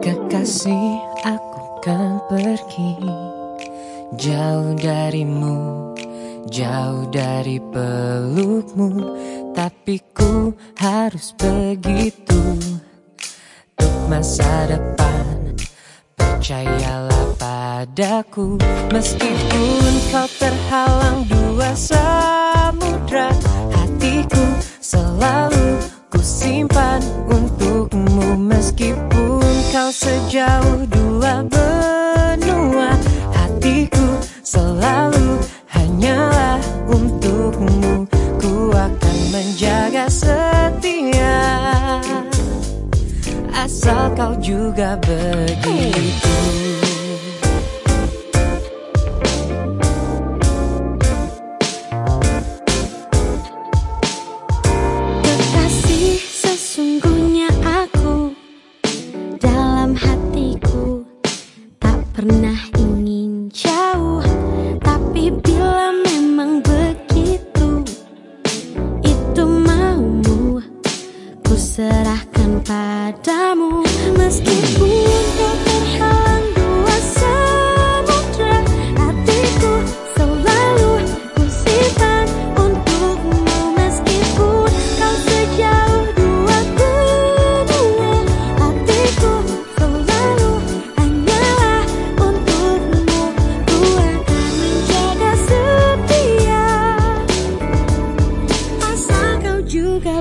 Kekasih aku kan pergi. Jauh darimu Jauh dari pelukmu. Tapi ku harus begitu. Untuk masa depan Percayalah padaku. Meskipun kau terhalang dua samudra Hatiku selalu ku simpan untukmu. Meskipun kau sejauh dua benua Hatiku selalu hanyalah untukmu. Ku akan menjaga setia Asal kau juga begitu pernah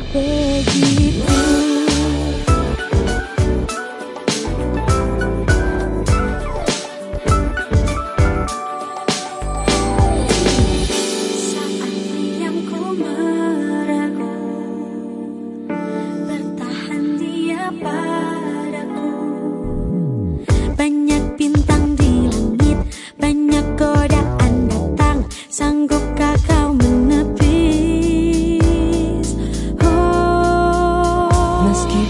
begitu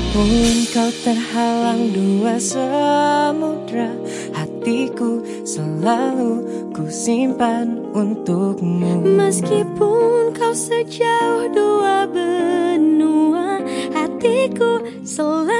Meskipun kau terhalang dua samudra Hatiku selalu ku simpan untukmu. Meskipun kau sejauh dua benua Hatiku selalu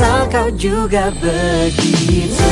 Asal kau juga begitu